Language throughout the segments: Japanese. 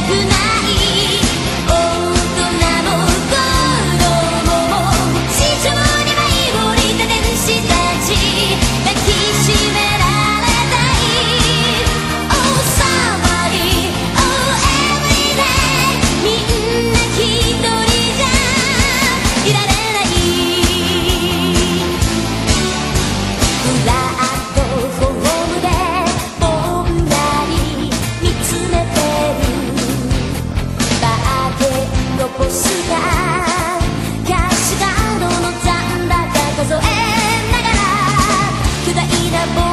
な残したキャッシュカードの残高数えながら砕いた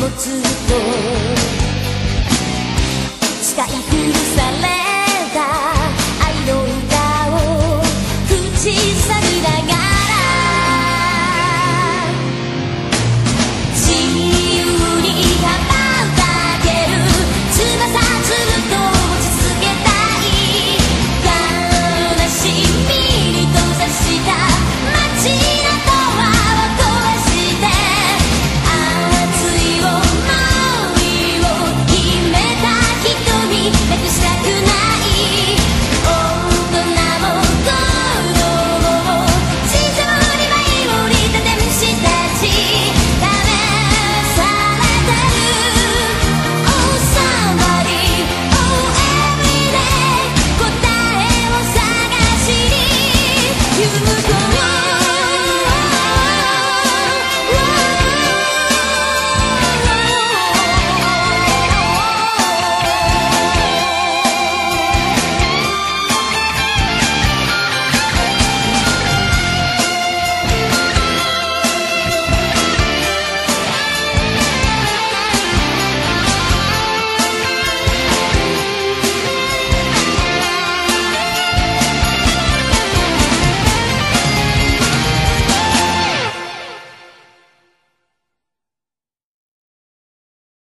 もずっと